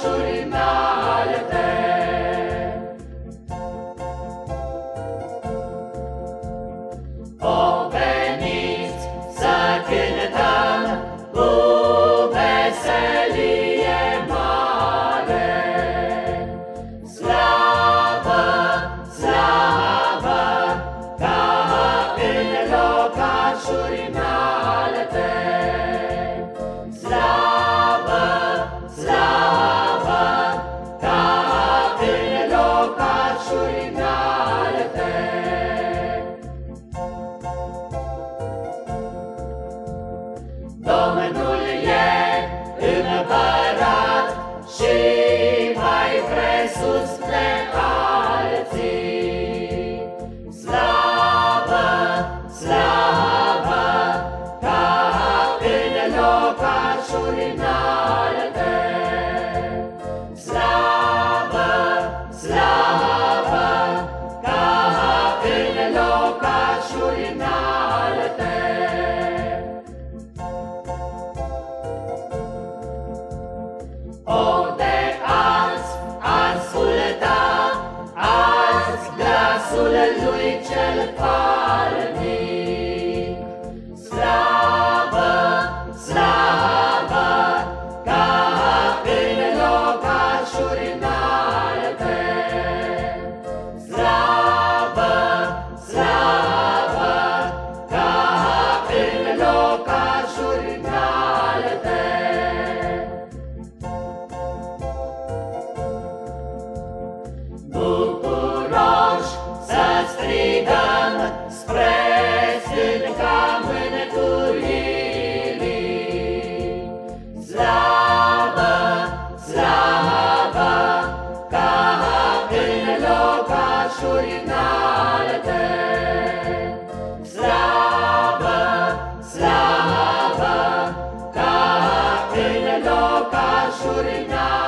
Shuri Slavă, slavă, ca în locașuri înalte. strigăm spre stânca mântuirii. Slavă, slavă, ca în locașuri înalte. Slavă, slavă, ca în locașuri înalte.